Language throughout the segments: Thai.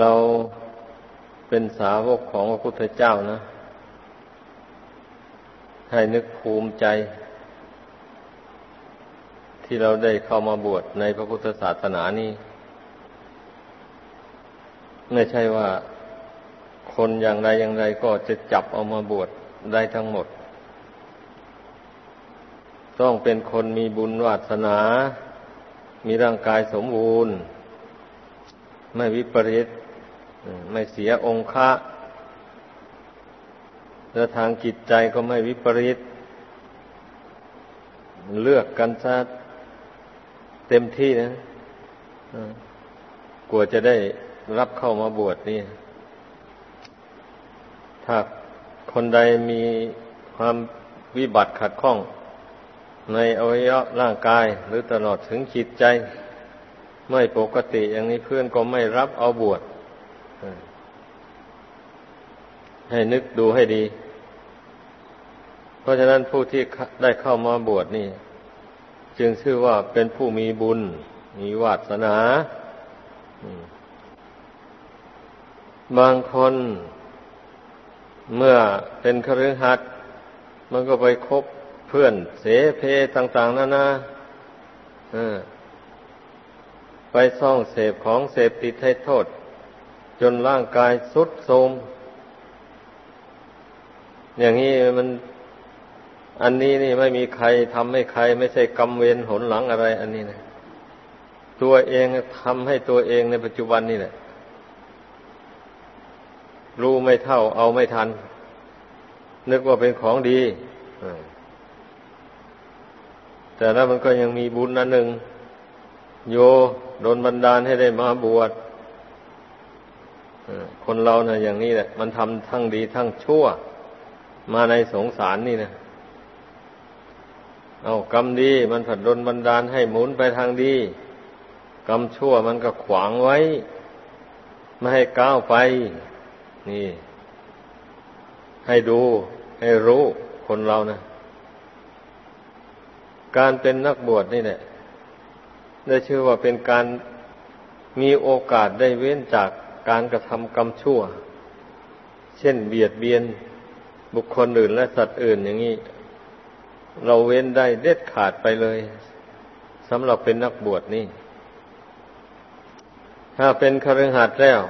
เราเป็นสาวกของพระพุทธเจ้านะให้นึกภูมิใจ ที่เราได้เข้ามาบวชในพระพุทธศาสนานี้ไม่ใช่ว่าคนอย่างไรอย่างไรก็จะจับเอามาบวชได้ทั้งหมด ต้องเป็นคนมีบุญวาสนา มีร่างกายสมบูรณ์ ไม่วิปริต ไม่เสียองค์ะและทางจิตใจก็ไม่วิปริต เลือกกันซะเต็มที่นะกลัวจะได้รับเข้ามาบวชนี่ ถ้าคนใดมีความวิบัติขัดข้อง ในอวัยวะร่างกายหรือตลอดถึงจิตใจ ไม่ปกติอย่างนี้เพื่อนก็ไม่รับเอาบวช ให้นึกดูให้ดี เพราะฉะนั้นผู้ที่ได้เข้ามาบวชนี่ จึงชื่อว่าเป็นผู้มีบุญ มีวาสนา บางคนเมื่อเป็นคฤหัสถ์มันก็ไปคบเพื่อนเสเพต่าง ๆนั่นนะไปซ่องเสพของเสพติดให้โทษ จนร่างกายสุดโทมอย่างนี้มันอันนี้นี่ไม่มีใครทำให้ใคร ไม่ใช่กรรมเวรหนหลังอะไร อันนี้นะตัวเองทำให้ตัวเองในปัจจุบันนี่แหละรู้ไม่เท่าเอาไม่ทัน นึกว่าเป็นของดีแต่แล้วมันก็ยังมีบุญนันหนึ่ง โยโดนบันดาลให้ได้มาบวช คนเรานะ่ะ อย่างนี้แหละ มันทำทั้งดีทั้งชั่ว มาในสงสารนี่นะเอากรรมดีมันผัดดนบันดาลให้หมุนไปทางดีกรรมชั่วมันก็ขวางไว้ ไม่ให้ก้าวไป นี่ ให้ดู ให้รู้คนเรานะการเป็นนักบวชนี่แหละได้ชื่อว่าเป็นการมีโอกาสได้เว้นจาก การกระทำกรรมชั่ว เช่นเบียดเบียนบุคคลอื่นและสัตว์อื่นอย่างนี้ เราเว้นได้เด็ดขาดไปเลยสำหรับเป็นนักบวชนี่ ถ้าเป็นคฤหัสถ์แล้ว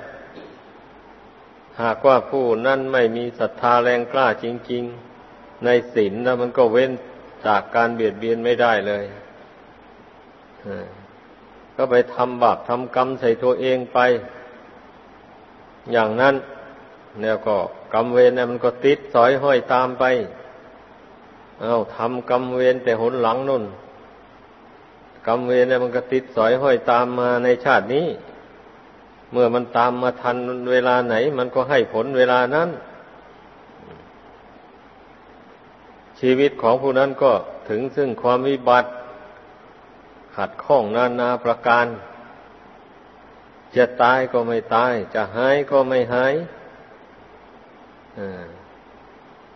หากว่าผู้นั้นไม่มีศรัทธาแรงกล้าจริง ๆ ในศีลแล้วมันก็เว้นจากการเบียดเบียนไม่ได้เลยก็ไปทำบาปทำกรรมใส่ตัวเองไป อย่างนั้นแล้วก็กรรมเวรเนี่ยมันก็ติดสอยห้อยตามไป เอาทำกรรมเวรแต่หนหลังนุ่นกรรมเวรเนี่ยมันก็ติดสอยห้อยตามมาในชาตินี้ เมื่อมันตามมาทันเวลาไหน มันก็ให้ผลเวลานั้น ชีวิตของผู้นั้นก็ถึงซึ่งความวิบัติ ขัดข้องนานาประการ จะตายก็ไม่ตาย จะหายก็ไม่หาย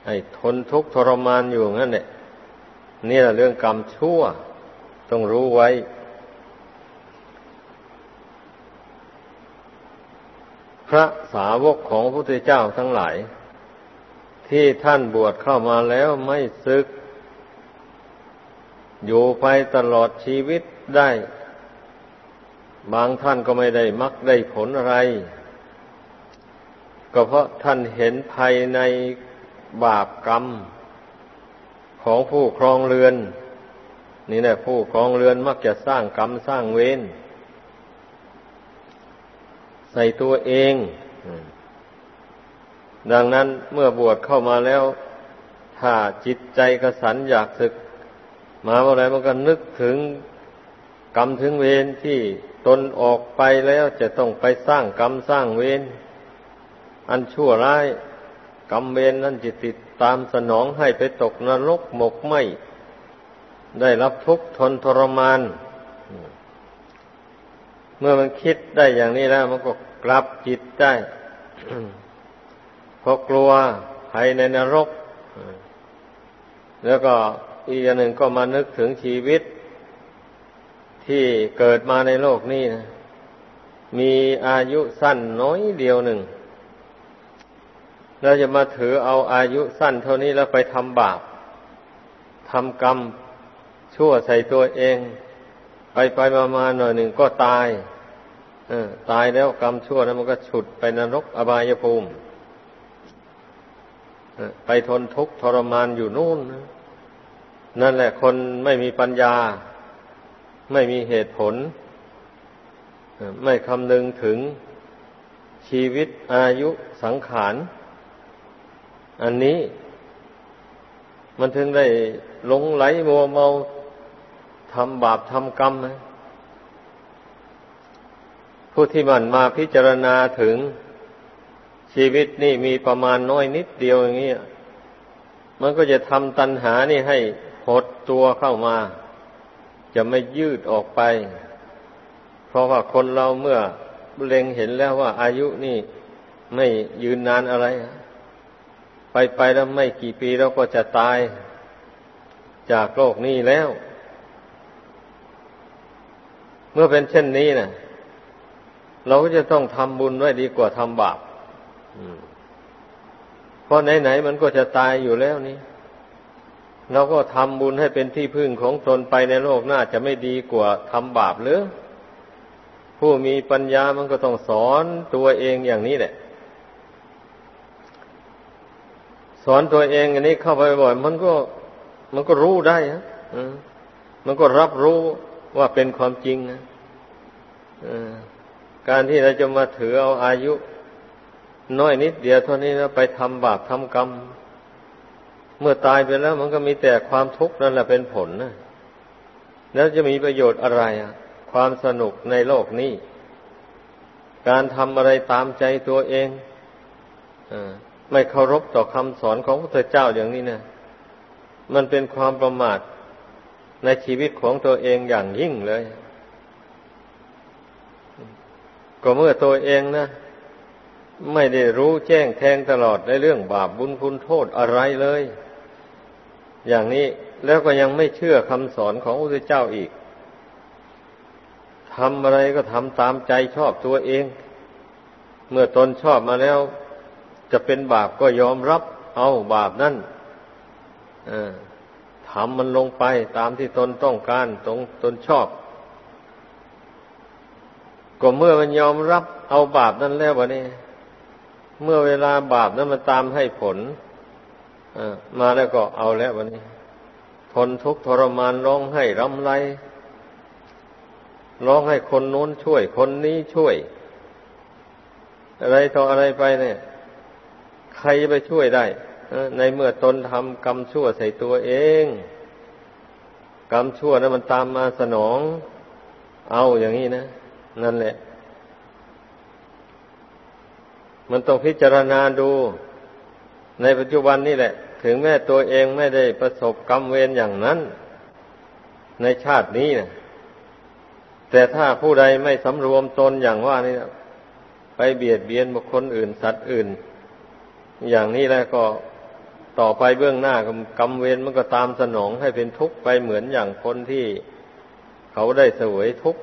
ให้ทนทุกข์ทรมานอยู่งั้นเนี่ยนี่แหละเรื่องกรรมชั่ว ต้องรู้ไว้ พระสาวกของพระพุทธเจ้าทั้งหลาย ที่ท่านบวชเข้ามาแล้วไม่ซึก อยู่ไปตลอดชีวิตได้ บางท่านก็ไม่ได้มักได้ผลอะไร ก็เพราะท่านเห็นภัยในบาปกรรม ของผู้ครองเรือน นี่แหละผู้ครองเรือนมักจะสร้างกรรมสร้างเวรใส่ตัวเอง ดังนั้นเมื่อบวชเข้ามาแล้ว ถ้าจิตใจกระสันอยากศึก มาเมื่อไรมันก็นึกถึงกรรมถึงเวรที่ ตนออกไปแล้วจะต้องไปสร้างกรรมสร้างเวรอันชั่วร้าย กรรมเวรนั้นจะติดตามสนองให้ไปตกนรกหมกไหมได้รับทุกข์ทนทรมาน เมื่อมันคิดได้อย่างนี้แล้วมันก็กลับจิตได้เพราะกลัวภัยในนรก แล้วก็อีกอย่างหนึ่งก็มานึกถึงชีวิต ที่เกิดมาในโลกนี้นะมีอายุสั้นน้อยเดียวหนึ่ง เราจะมาถือเอาอายุสั้นเท่านี้แล้วไปทำบาปทำกรรมชั่วใส่ตัวเอง ไปไปมามาหน่อยหนึ่งก็ตายตายแล้วกรรมชั่วนั้นมันก็ฉุดไปนรกอบายภูมิไปทนทุกข์ทรมานอยู่นู่นนั่นแหละคนไม่มีปัญญา ไม่มีเหตุผล ไม่คำนึงถึงชีวิตอายุสังขารอันนี้ มันถึงได้หลงไหลมัวเมาทำบาปทำกรรมนะผู้ที่มันมาพิจารณาถึงชีวิตนี่มีประมาณน้อยนิดเดียวอย่างนี้มันก็จะทำตัณหานี่ให้หดตัวเข้ามา จะไม่ยืดออกไป เพราะว่าคนเราเมื่อเล็งเห็นแล้วว่าอายุนี่ไม่ยืนนานอะไร ไปไปแล้วไม่กี่ปีเราก็จะตายจากโลกนี้แล้ว เมื่อเป็นเช่นนี้นะเราก็จะต้องทำบุญไว้ดีกว่าทำบาปเพราะไหนๆมันก็จะตายอยู่แล้วนี่ เราก็ทำบุญให้เป็นที่พึ่งของตนไปในโลกหน้าจะไม่ดีกว่าทำบาปหรือผู้มีปัญญามันก็ต้องสอนตัวเองอย่างนี้แหละ สอนตัวเองอันนี้เข้าไปบ่อยมันก็ มันก็รู้ได้ฮะมันก็รับรู้ว่าเป็นความจริงนะการที่เราจะมาถือเอาอายุ น้อยนิดเดียวเท่านี้แล้วไปทำบาปทำกรรม เมื่อตายไปแล้วมันก็มีแต่ความทุกข์นั่นแหละเป็นผลนะแล้วจะมีประโยชน์อะไรอะ ความสนุกในโลกนี้ การทำอะไรตามใจตัวเองอไม่เคารพต่อคำสอนของพระเจ้าอย่างนี้นะมันเป็นความประมาทในชีวิตของตัวเองอย่างยิ่งเลย ก็เมื่อตัวเองนะไม่ได้รู้แจ้งแทงตลอดในเรื่องบาปบุญคุณโทษอะไรเลย อย่างนี้แล้วก็ยังไม่เชื่อคำสอนของพระเจ้าอีกทำอะไรก็ทำตามใจชอบตัวเอง เมื่อตนชอบมาแล้ว จะเป็นบาปก็ยอมรับ เอาบาปนั่นทำมันลงไปตามที่ตนต้องการตรงตนชอบ ก็เมื่อมันยอมรับ เอาบาปนั้นแล้ววะนี่เมื่อเวลาบาปนั้นมันตามให้ผล มาแล้วก็เอาแล้ววันนี้ ทนทุกข์ทรมานร้องให้รำไรร้องให้คนโน้นช่วย คนนี้ช่วย อะไรต่ออะไรไปเนี่ย ใครไปช่วยได้ในเมื่อตนทำกรรมชั่วใส่ตัวเอง กรรมชั่วนั้นมันตามมาสนอง เอาอย่างนี้นะ นั่นแหละ มันต้องพิจารณาดู ในปัจจุบันนี่แหละ ถึงแม้ตัวเองไม่ได้ประสบกรรมเวรอย่างนั้น ในชาตินี้นะแต่ถ้าผู้ใดไม่สำรวมตนอย่างว่านี่ไปเบียดเบียนบุคคลอื่นสัตว์อื่น อย่างนี้แล้วก็ต่อไปเบื้องหน้ากรรมเวรมันก็ตามสนองให้เป็นทุกข์ไปเหมือนอย่างคนที่เขาได้เสวยทุกข์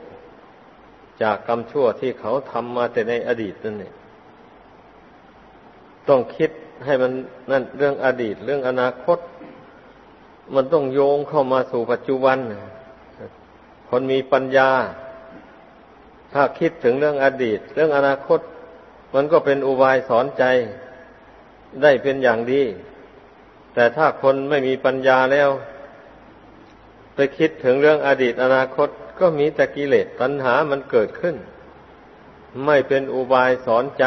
จากกรรมชั่วที่เขาทำมาแต่ในอดีตนั่นเองต้องคิด ให้มันนั่นเรื่องอดีต เรื่องอนาคต มันต้องโยงเข้ามาสู่ปัจจุบัน คนมีปัญญา ถ้าคิดถึงเรื่องอดีต เรื่องอนาคต มันก็เป็นอุบายสอนใจได้เป็นอย่างดี แต่ถ้าคนไม่มีปัญญาแล้ว ไปคิดถึงเรื่องอดีตอนาคตก็มีแต่กิเลสตัณหามันเกิดขึ้น ไม่เป็นอุบายสอนใจ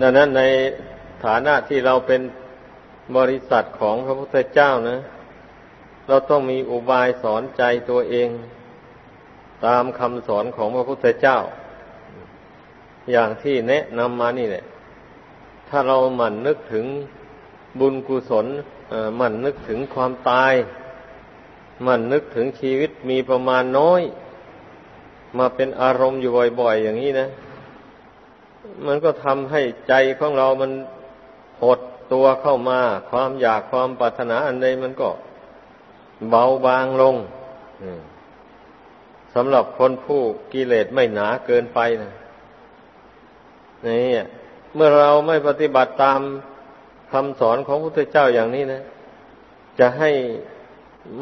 ดังนั้นในฐานะที่เราเป็นบริษัทของพระพุทธเจ้านะ เราต้องมีอุบายสอนใจตัวเอง ตามคำสอนของพระพุทธเจ้า อย่างที่แนะนำมานี่แหละ ถ้าเราหมั่นนึกถึงบุญกุศลหมั่นนึกถึงความตาย หมั่นนึกถึงชีวิตมีประมาณน้อย มาเป็นอารมณ์อยู่บ่อย ๆ อย่างนี้นะ มันก็ทำให้ใจของเรามันหดตัวเข้ามา ความอยากความปรารถนาอันใดมันก็เบาบางลงสำหรับคนผู้กิเลสไม่หนาเกินไปนะนี่เมื่อเราไม่ปฏิบัติตามคำสอนของพระพุทธเจ้าอย่างนี้นะ จะให้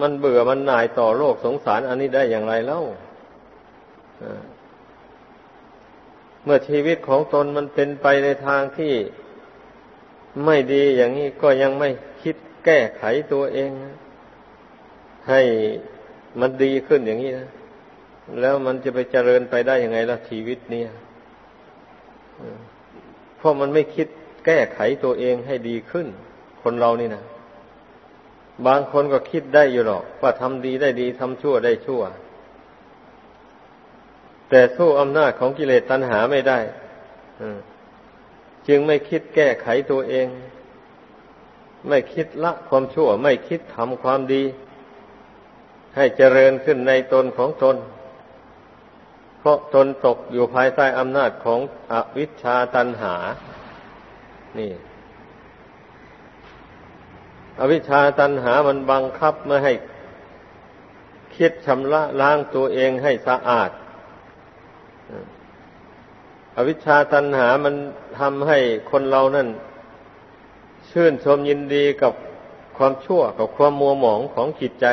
มันเบื่อมันหน่ายต่อโลกสงสารอันนี้ได้อย่างไรเล่า มื่อชีวิตของตนมันเป็นไปในทางที่ไม่ดีอย่างนี้ก็ยังไม่คิดแก้ไขตัวเองนะให้มันดีขึ้นอย่างนี้นะแล้วมันจะไปเจริญไปได้ยังไงล่ะชีวิตเนี่ยเพราะมันไม่คิดแก้ไขตัวเองให้ดีขึ้น คนเรานี่นะบางคนก็คิดได้อยู่หรอก ว่าทำดีได้ดีทำชั่วได้ชั่ว แต่สู้อำนาจของกิเลสตัณหาไม่ได้จึงไม่คิดแก้ไขตัวเอง ไม่คิดละความชั่ว ไม่คิดทำความดี ให้เจริญขึ้นในตนของตน เพราะตนตกอยู่ภายใต้อำนาจของอวิชชาตันหา นี่ อวิชชาตันหามันบังคับไม่ให้คิดชำระล้างตัวเองให้สะอาด อวิชชาตันหามันทำให้คนเรานั่น ชื่นชมยินดีกับความชั่วกับความมัวหมองของจิตใจ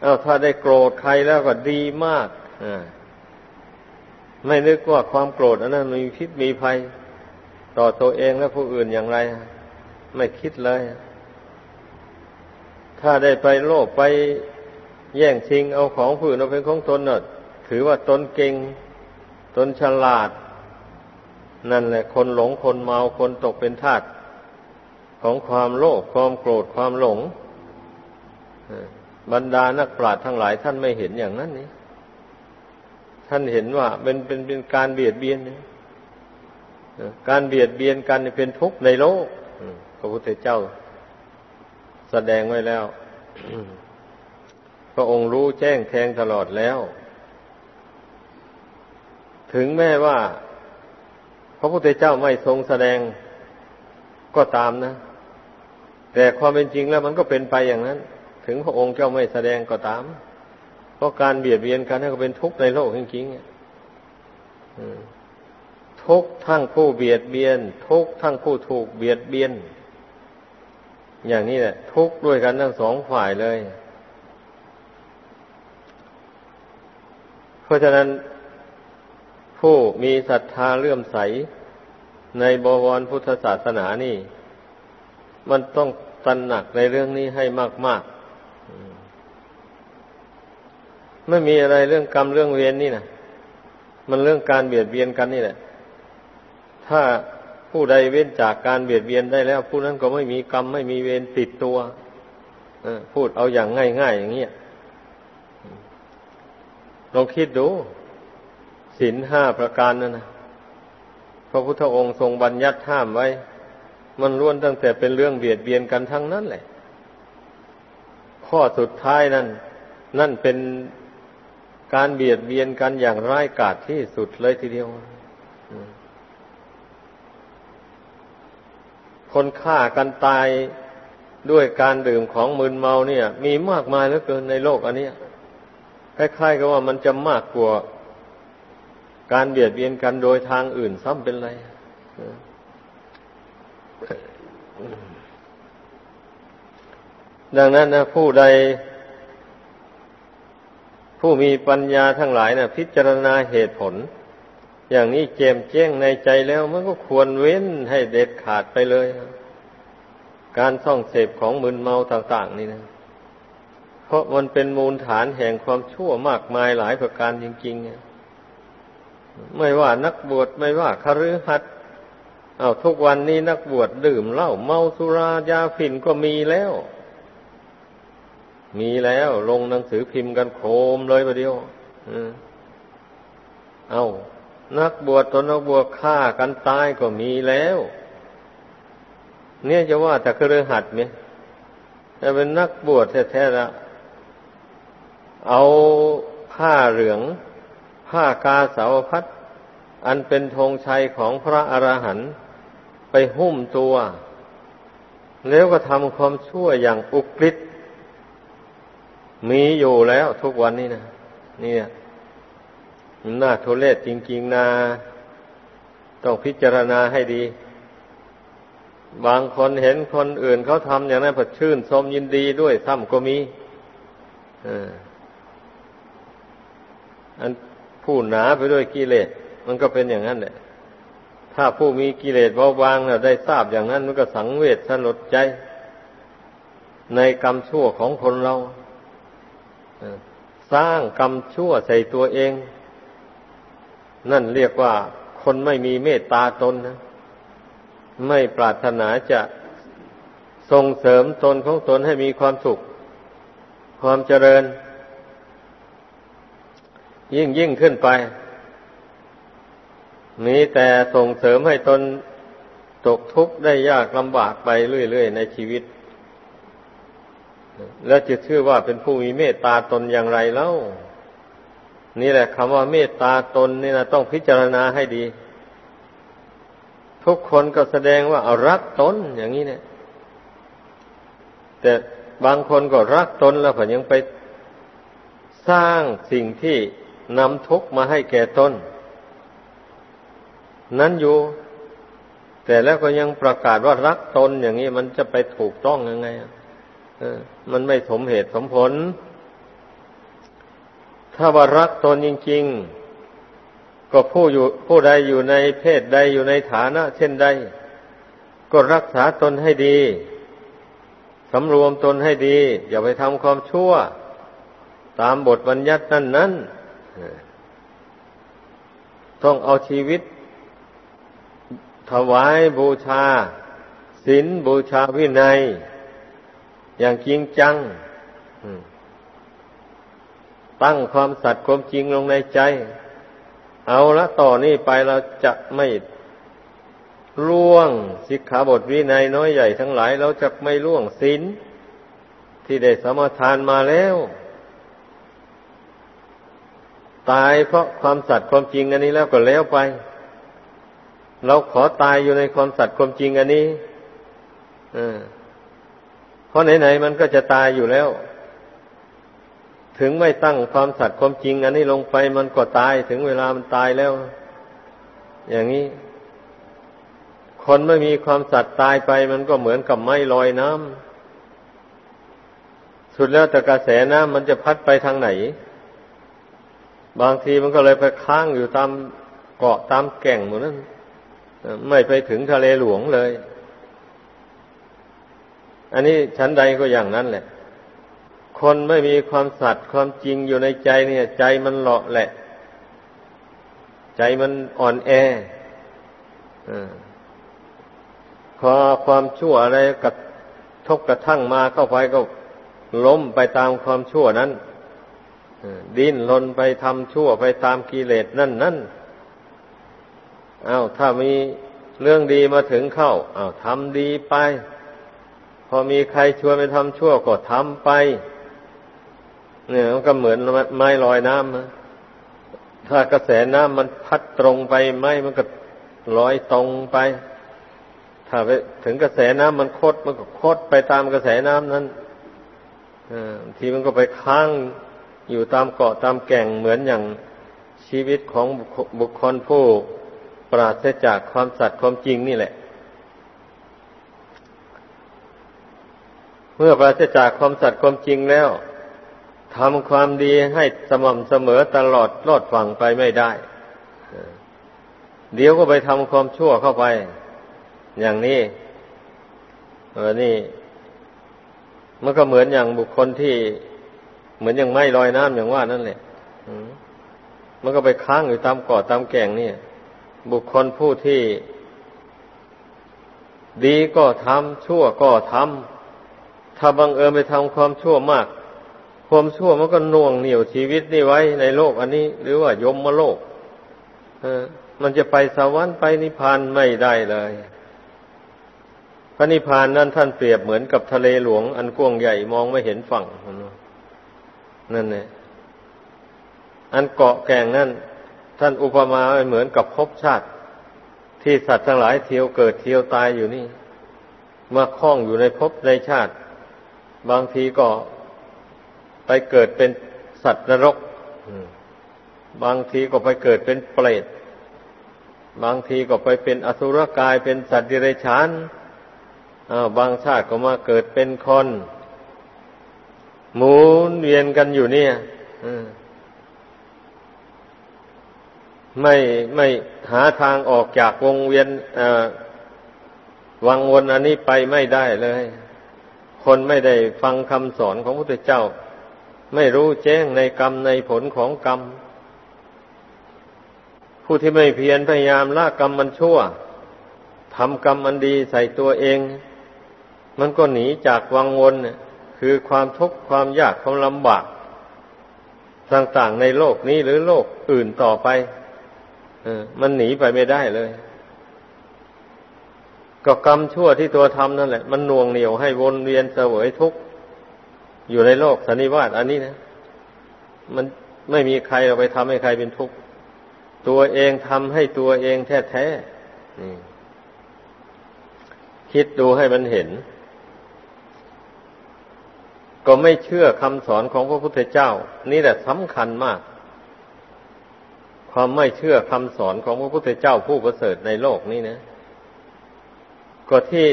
เอาถ้าได้โกรธใครแล้วก็ดีมากไม่นึกว่าความโกรธอันนั้นมีพิษมีภัย ต่อตัวเองและผู้อื่นอย่างไร ไม่คิดเลย ถ้าได้ไปโลภไปแย่งชิงเอาของผู้อื่นเอาเป็นของตนเนอะ ถือว่าตนเก่ง ตนฉลาด นั่นแหละคนหลงคนเมาคนตกเป็นทาสของความโลภความโกรธความหลงบรรดานักปราชญ์ทั้งหลายท่านไม่เห็นอย่างนั้นนี่ท่านเห็นว่าเป็นเป็นเป็นการเบียดเบียนการเบียดเบียนกันเป็นทุกข์ในโลกพระพุทธเจ้า แสดงไว้แล้ว พระองค์รู้แจ้งแทงตลอดแล้ว ถึงแม้ว่า พระพุทธเจ้าไม่ทรงแสดงก็ตามนะ แต่ความเป็นจริงแล้วมันก็เป็นไปอย่างนั้น ถึงพระองค์เจ้าไม่แสดงก็ตาม เพราะการเบียดเบียนกันนั่นก็เป็นทุกข์ในโลกจริงๆทุกทั้งผู้เบียดเบียน ทุกทั้งผู้ถูกเบียดเบียน อย่างนี้แหละ ทุกด้วยกันทั้งสองฝ่ายเลย เพราะฉะนั้น ผู้มีศรัทธาเลื่อมใส ในบวรพุทธศาสนานี่ มันต้องตระหนักในเรื่องนี้ให้มาก ๆ ไม่มีอะไรเรื่องกรรมเรื่องเวรนนี่นะมันเรื่องการเบียดเบียนกันนี่แหละ ถ้าผู้ใดเว้นจากการเบียดเบียนได้แล้ว ผู้นั้นก็ไม่มีกรรมไม่มีเวรติดตัวพูดเอาอย่างง่ายๆอย่างเงี้ยลองคิดดู ศีลห้าประการนั่นนะพระพุทธองค์ทรงบัญญัติห้ามไว้ มันล้วนตั้งแต่เป็นเรื่องเบียดเบียนกันทั้งนั้นแหละ ข้อสุดท้ายนั้นนั่นเป็นการเบียดเบียนกันอย่างร้ายกาจที่สุดเลยทีเดียว คนฆ่ากันตายด้วยการดื่มของมึนเมาเนี่ย มีมากมายเหลือเกินในโลกอันนี้คล้ายๆกับว่ามันจะมากกว่า การเบียดเบียนกันโดยทางอื่นซ้ำเป็นไรดังนั้นนะผู้ใด ผู้มีปัญญาทั้งหลายนะพิจารณาเหตุผล อย่างนี้เจมแจ้งในใจแล้วมันก็ควรเว้นให้เด็ดขาดไปเลย การท่องเสพของมึนเมาต่าง ๆ นี่นะ เพราะมันเป็นมูลฐานแห่งความชั่วมากมายหลายประการจริงๆ ไม่ว่านักบวชไม่ว่าคฤหัสถ์เอาทุกวันนี้นักบวชดื่มเหล้าเมาสุรายาฝิ่นก็มีแล้ว มีแล้วลงหนังสือพิมพ์กันโคมเลยประเดียวเอานักบวชตนนักบวชฆ่ากันตายก็มีแล้ว เนี่ยจะว่าแต่คฤหัสถ์เนี่ยแต่เป็นนักบวชแท้ๆละเอาผ้าเหลือง ผ้ากาสาวพัดอันเป็นธงชัยของพระอรหันต์ไปหุ้มตัว แล้วก็ทำความชั่วอย่างอุกฤษมีอยู่แล้วทุกวันนี้นะนี่น่าทุเรศจริงๆนะต้องพิจารณาให้ดี บางคนเห็นคนอื่นเขาทำอย่างนั้นผัดชื่นชมยินดีด้วยซ้ำก็มีอัน ผู้หนาไปด้วยกิเลสมันก็เป็นอย่างนั้นแหละ ถ้าผู้มีกิเลสเบาบางแล้วได้ทราบอย่างนั้น มันก็สังเวชสลดใจ ในกรรมชั่วของคนเราสร้างกรรมชั่วใส่ตัวเอง นั่นเรียกว่าคนไม่มีเมตตาตนนะ ไม่ปรารถนาจะส่งเสริมตนของตนให้มีความสุข ความเจริญ ยิ่งยิ่งขึ้นไป มีแต่ส่งเสริมให้ตนตกทุกข์ได้ยากลำบากไปเรื่อยๆในชีวิต แล้วจะชื่อว่าเป็นผู้มีเมตตาตนอย่างไรเล่า นี่แหละคำว่าเมตตาตนนี่นะต้องพิจารณาให้ดี ทุกคนก็แสดงว่าเอารักตนอย่างนี้เนี่ย แต่บางคนก็รักตนแล้วก็ยังไปสร้างสิ่งที่ นำทุกข์มาให้แก่ตนนั้นอยู่ แต่แล้วก็ยังประกาศว่ารักตนอย่างนี้มันจะไปถูกต้องยังไงอะมันไม่สมเหตุสมผล ถ้าว่ารักตนจริง ๆ ก็ผู้อยู่ผู้ใดอยู่ในเพศใดอยู่ในฐานะ เช่นใด ก็รักษาตนให้ดีสำรวมตนให้ดี อย่าไปทำความชั่ว ตามบทบัญญัตินั้นนั้น ต้องเอาชีวิต ถวายบูชาศีลบูชาวินัย อย่างจริงจัง ตั้งความสัตย์ความจริงลงในใจ เอาละต่อนนี้ไปเราจะไม่ล่วงสิกขาบทวินัยน้อยใหญ่ทั้งหลาย เราจะไม่ล่วงศีลที่ได้สมทานมาแล้ว ตายเพราะความสัตย์ความจริงอันนี้แล้วก็แล้วไป เราขอตายอยู่ในความสัตย์ความจริงอันนี้เพราะไหนๆมันก็จะตายอยู่แล้ว ถึงไม่ตั้งความสัตย์ความจริง อันนี้ลงไปมันก็ตายถึงเวลามันตายแล้ว อย่างนี้ คนไม่มีความสัตย์ตายไป มันก็เหมือนกับไม้ลอยน้ำสุดแล้วแต่กระแสน้ำมันจะพัดไปทางไหน บางทีมันก็เลยไปค้างอยู่ตามเกาะตามแก่งหมดนั้นไม่ไปถึงทะเลหลวงเลย อันนี้ชั้นใดก็อย่างนั้นแหละ คนไม่มีความสัตย์ความจริงอยู่ในใจเนี่ย ใจมันหลอะแหละ ใจมันอ่อนแอพอความชั่วอะไรกระทบกระทั่งมาเข้าไปก็ล้มไปตามความชั่วนั้น ดิ้นรนไปทำชั่วไปตามกิเลสนั่นนั่นอา้าวถ้ามีเรื่องดีมาถึงเข้าอา้าวทำดีไป พอมีใครชวนไปทำชั่วก็ทำไป เนี่ยมันก็เหมือนไม้ลอยน้ำนะถ้ากระแสน้ำมันพัดตรงไปไม้มันก็ลอยตรงไป ถ้าไปถึงกระแสน้ำมันโคดมันก็โคดไปตามกระแสน้ำนั้นทีมันก็ไปค้าง อยู่ตามเกาะตามแก่งเหมือนอย่างชีวิตของบุคคลผู้ปราศจากความสัตย์ความจริงนี่แหละ เมื่อปราศจากความสัตย์ความจริงแล้วทำความดีให้สม่ำเสมอตลอดรอดฝั่งไปไม่ได้ เดี๋ยวก็ไปทำความชั่วเข้าไป อย่างนี้เออนี่ มันก็เหมือนอย่างบุคคลที่ เหมือนอย่างไม้ลอยน้ำอย่างว่านั่นแหละมันก็ไปค้างอยู่ตามเกาะตามแก่งนี่บุคคลผู้ที่ ดีก็ทำชั่วก็ทำถ้าบังเอิญไปทำความชั่วมาก ความชั่วมันก็น่วงเหนี่ยวชีวิตนี่ไว้ในโลกอันนี้ หรือว่ายมมาโลกมันจะไปสวรรค์ไปนิพพานไม่ได้เลย พระนิพพานนั้นท่านเปรียบเหมือนกับทะเลหลวงอันกว้างใหญ่มองไม่เห็นฝั่งน นแหละอันเกาะแก่งนั่นท่านอุปมาเหมือนกับภพชาติ ที่สัตว์ทั้งหลายเที่ยวเกิดเที่ยวตายอยู่นี่ มาคล้องอยู่ในภพในชาติ บางทีก็ไปเกิดเป็นสัตว์นรกบางทีก็ไปเกิดเป็นเปรตบางทีก็ไปเป็นอสุรกายเป็นสัตว์ดิเรกชันบางชาติก็มาเกิดเป็นคน หมุนเวียนกันอยู่เนี่ยไม่ไม่หาทางออกจากวงเวียนวังวนอันนี้ไปไม่ได้เลย คนไม่ได้ฟังคำสอนของพระพุทธเจ้า ไม่รู้แจ้งในกรรมในผลของกรรม ผู้ที่ไม่เพียรพยายามละกรรมมันชั่วทำกรรมมันดีใส่ตัวเอง มันก็หนีจากวังวน คือความทุกข์ความยากความลำบาก ต่างๆในโลกนี้หรือโลกอื่นต่อไปมันหนีไปไม่ได้เลย ก็กรรมชั่วที่ตัวทำนั่นแหละ มันน่วงเหนียวให้วนเวียนเสวยทุกข์อยู่ในโลกสันนิวาตอันนี้นะ มันไม่มีใครเราไปทำให้ใครเป็นทุกข์ตัวเองทำให้ตัวเองแท้ๆคิดดูให้มันเห็น ก็ไม่เชื่อคำสอนของพระพุทธเจ้า นี่แหละสำคัญมาก ความไม่เชื่อคำสอนของพระพุทธเจ้าผู้ประเสริฐในโลกนี้นะ ก็ที่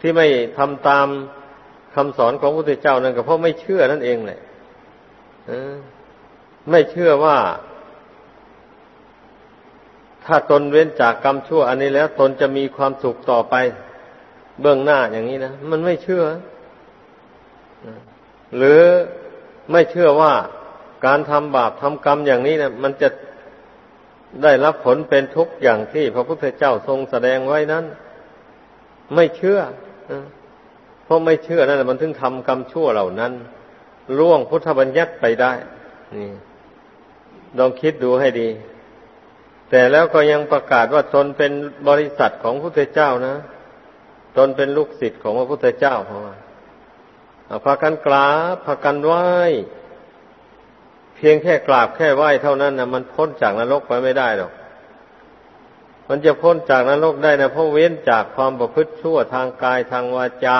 ที่ไม่ทำตามคำสอนของพระพุทธเจ้านั่นก็เพราะไม่เชื่อนั่นเองแหละไม่เชื่อว่า ถ้าตนเว้นจากกรรมชั่วอันนี้แล้ว ตนจะมีความสุขต่อไป เบื้องหน้าอย่างนี้นะ มันไม่เชื่อ หรือไม่เชื่อว่าการทำบาปทำกรรมอย่างนี้นะมันจะได้รับผลเป็นทุกข์อย่างที่พระพุทธเจ้าทรงแสดงไว้นั้น ไม่เชื่อเพราะไม่เชื่อนั่นแหละมันถึงทำกรรมชั่วเหล่านั้นล่วงพุทธบัญญัติไปได้ นี่ลองคิดดูให้ดี แต่แล้วก็ยังประกาศว่าตนเป็นบริษัทของพระพุทธเจ้านะ ตนเป็นลูกศิษย์ของพระพุทธเจ้าเพราะว่า พากันกราบพากันไหว้เพียงแค่กราบแค่ไหว้เท่านั้นนะมันพ้นจากนรกไปไม่ได้หรอก มันจะพ้นจากนรกได้นะเพราะเว้นจากความประพฤติชั่วทางกายทางวาจา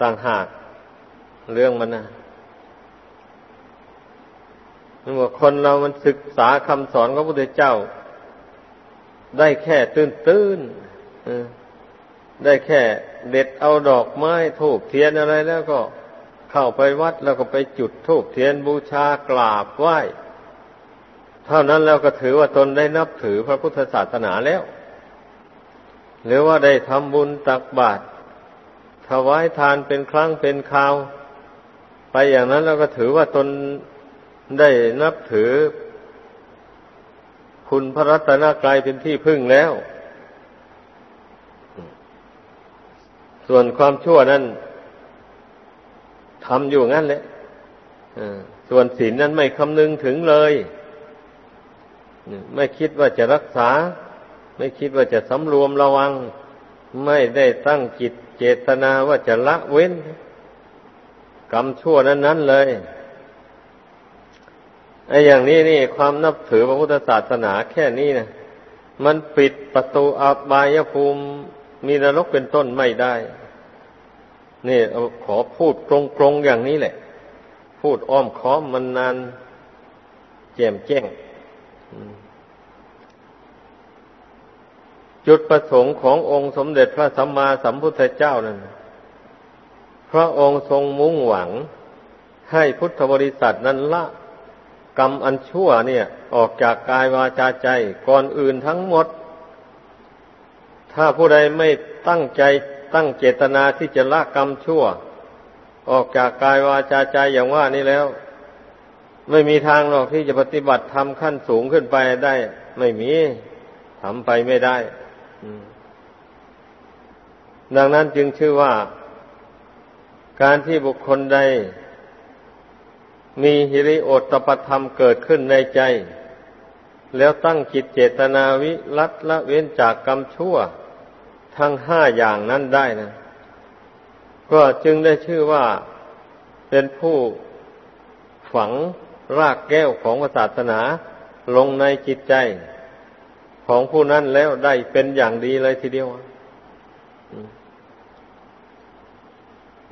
ต่างหากเรื่องมันนะเมื่อคนเรามันศึกษาคำสอนของพระพุทธเจ้า ได้แค่ตื้นตื้นได้แค่ เด็ดเอาดอกไม้ถูกเทียนอะไรแล้วก็เข้าไปวัดแล้วก็ไปจุดธูปเทียนบูชากราบไหว้ เท่านั้นแล้วก็ถือว่าตนได้นับถือพระพุทธศาสนาแล้ว หรือว่าได้ทำบุญตักบาตรถวายทานเป็นครั้งเป็นคราว ไปอย่างนั้นแล้วก็ถือว่าตนได้นับถือ คุณพระรัตนกรายเป็นที่พึ่งแล้ว ส่วนความชั่วนั้นทำอยู่งั้นแหละส่วนศีลนั้นไม่คำนึงถึงเลย ไม่คิดว่าจะรักษา ไม่คิดว่าจะสำรวมระวัง ไม่ได้ตั้งจิตเจตนาว่าจะละเว้น กรรมชั่วนั้นนั้นเลยไอ้อย่างนี้นี่ ความนับถือพระพุทธศาสนาแค่นี้นะมันปิดประตูอบายภูมิ มีนรกเป็นต้นไม่ได้ นี่ขอพูดตรงๆอย่างนี้แหละ พูดอ้อมค้อมมันนานแจ่มแจ้ง จุดประสงค์ขององค์สมเด็จพระสัมมาสัมพุทธเจ้านั้นพระองค์ทรงมุ่งหวัง ให้พุทธบริษัทนั้นละกรรมอันชั่วเนี่ย ออกจากกายวาจาใจก่อนอื่นทั้งหมด ถ้าผู้ใดไม่ตั้งใจตั้งเจตนาที่จะละกรรมชั่ว ออกจากกายวาจาใจอย่างว่านี้แล้ว ไม่มีทางหรอกที่จะปฏิบัติทำขั้นสูงขึ้นไปได้ ไม่มีทำไปไม่ได้ดังนั้นจึงชื่อว่า การที่บุคคลใด มีหิริโอตปธรรมเกิดขึ้นในใจ แล้วตั้งจิตเจตนาวิรัตละเว้นจากกรรมชั่ว ทั้งห้าอย่างนั้นได้นะ ก็จึงได้ชื่อว่าเป็นผู้ฝังรากแก้วของศาสนาลงในจิตใจของผู้นั้นแล้วได้เป็นอย่างดีเลยทีเดียว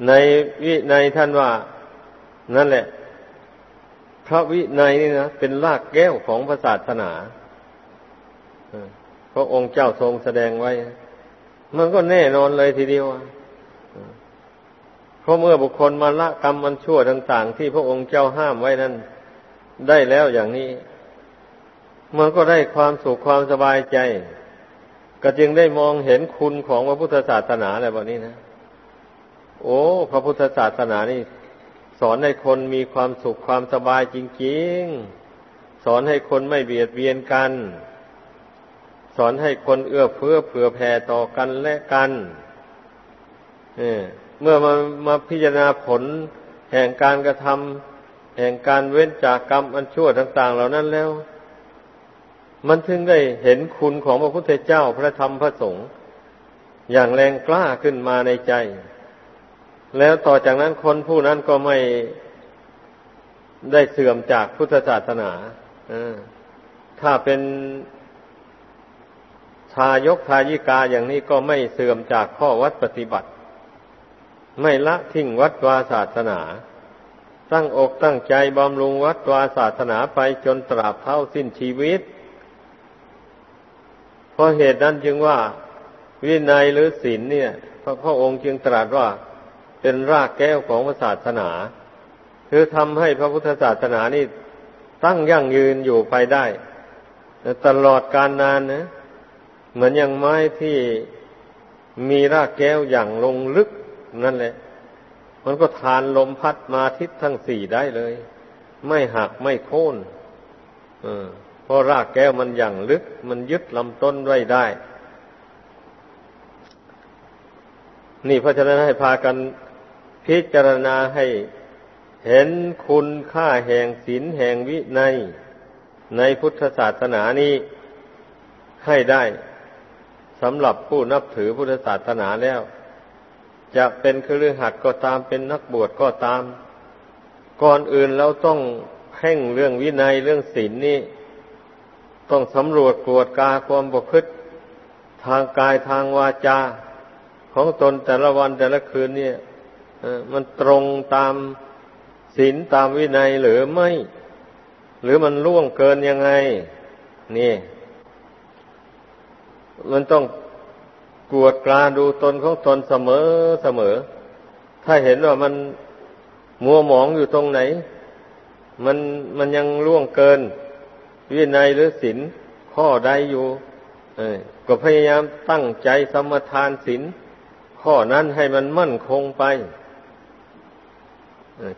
ในวิในท่านว่า นั่นแหละ พระวินัยนี่นะเป็นรากแก้วของศาสนาพระองค์เจ้าทรงแสดงไว้ มันก็แน่นอนเลยทีเดียวเพราะเมื่อบุคคลมาละกรรมมันชั่วต่าง ๆ ที่พระองค์เจ้าห้ามไว้นั้นได้แล้วอย่างนี้ มันก็ได้ความสุขความสบายใจ ก็จึงได้มองเห็นคุณของพระพุทธศาสนาอะไรแบบนี้นะโอ้ พระพุทธศาสนานี่สอนให้คนมีความสุขความสบายจริง ๆ สอนให้คนไม่เบียดเบียนกัน สอนให้คนเอื้อเฟื้อเผื่อแผ่ต่อกันและกันเมื่อมามาพิจารณาผล แห่งการกระทำแห่งการเว้นจากกรรมอันชั่วต่าง ๆ เหล่านั้นแล้ว มันถึงได้เห็นคุณของพระพุทธเจ้าพระธรรมพระสงฆ์อย่างแรงกล้าขึ้นมาในใจ แล้วต่อจากนั้นคนผู้นั้นก็ไม่ได้เสื่อมจากพุทธศาสนาถ้าเป็น ชายกทายิกาอย่างนี้ก็ไม่เสื่อมจากข้อวัดปฏิบัติ ไม่ละทิ้งวัดวาศาสนา ตั้งอกตั้งใจบำรุงวัดวาศาสนาไปจนตราบเท่าสิ้นชีวิต เพราะเหตุนั้นจึงว่า วินัยหรือศีลเนี่ย พระพระองค์จึงตรัสว่าเป็นรากแก้วของศาสนา คือทำให้พระพุทธศาสนานี่ตั้งยั่งยืนอยู่ไปได้ ตลอดการนานนะ เหมือนอย่างไม้ที่มีรากแก้วอย่างลงลึกนั่นแหละ มันก็ทานลมพัดมาทิศทั้งสี่ได้เลย ไม่หักไม่โค่นเพราะรากแก้วมันอย่างลึก มันยึดลำต้นไว้ได้ นี่เพราะฉะนั้นให้พากันพิจารณาให้เห็นคุณค่าแห่งศีลแห่งวิในในพุทธศาสนานี้ให้ได้ สำหรับผู้นับถือพุทธศาสนาแล้ว จะเป็นครือหัดก็ตามเป็นนักบวชก็ตาม ก่อนอื่นเราต้องเพ่งเรื่องวินัยเรื่องศีลนี่ ต้องสำรวจกวดกาความบกพฤติทางกายทางวาจา ของตนแต่ละวันแต่ละคืนเนี่ยมันตรงตามศีลตามวินัยหรือไม่ หรือมันล่วงเกินยังไง นี่ มันต้องกวดกลาดูตนของตนเสมอเสมอ ถ้าเห็นว่ามันมัวหมองอยู่ตรงไหน มันมันยังล่วงเกิน วินัยหรือศีลข้อใดอยู่ก็พยายามตั้งใจสมทานศีลข้อนั้นให้มันมั่นคงไป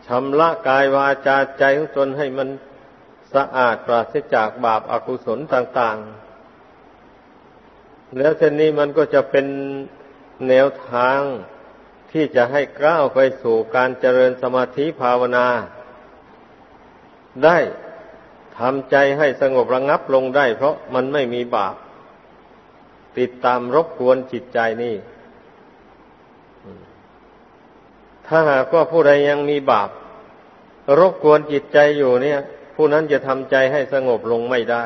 ชำระกายวาจาใจของตนให้มันสะอาดปราศจากบาปอากุศลต่าง ๆ แล้วเช่นนี้มันก็จะเป็นแนวทางที่จะให้ก้าวไปสู่การเจริญสมาธิภาวนา ได้ทำใจให้สงบระงับลงได้ เพราะมันไม่มีบาป ติดตามรบกวนจิตใจนี่ ถ้าหากว่าผู้ใดยังมีบาป รบกวนจิตใจอยู่เนี่ย ผู้นั้นจะทำใจให้สงบลงไม่ได้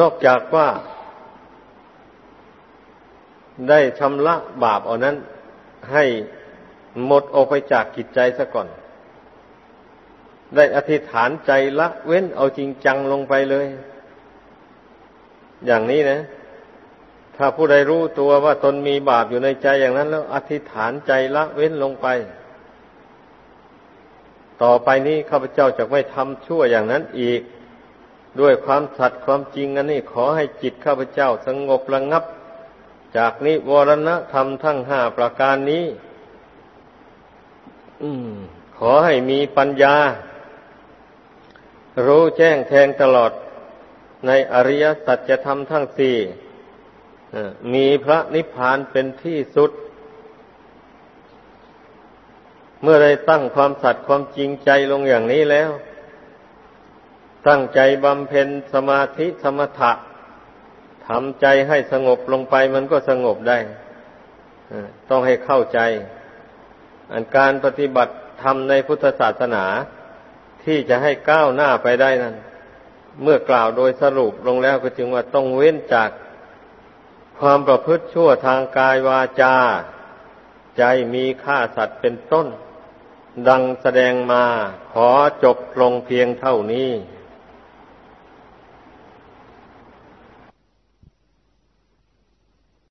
นอกจากว่าได้ชำระบาปเอานั้น ให้หมดออกไปจากกิจใจซะก่อน ได้อธิษฐานใจละเว้นเอาจริงจังลงไปเลย อย่างนี้นะ ถ้าผู้ใดรู้ตัวว่าตนมีบาปอยู่ในใจอย่างนั้น แล้ว อธิษฐานใจละเว้นลงไป ต่อไปนี้ข้าพเจ้าจะไม่ทำชั่วอย่างนั้นอีก ด้วยความสัตย์ความจริงอันนี้ขอให้จิตข้าพเจ้าสงบระงงับ จากนิวรณธรรมทั้งห้าประการนี้ขอให้มีปัญญา รู้แจ้งแทงตลอดในอริยสัจธรรมทั้งสี่มีพระนิพพานเป็นที่สุด เมื่อได้ตั้งความสัตย์ความจริงใจลงอย่างนี้แล้ว ตั้งใจบำเพ็ญสมาธิสมถะทำใจให้สงบลงไปมันก็สงบได้ต้องให้เข้าใจ อันการปฏิบัติธรรมในพุทธศาสนา ที่จะให้ก้าวหน้าไปได้นั้น เมื่อกล่าวโดยสรุปลงแล้วก็จึงว่าต้องเว้นจาก ความประพฤติชั่วทางกายวาจา ใจมีฆ่าสัตว์เป็นต้น ดังแสดงมาขอจบลงเพียงเท่านี้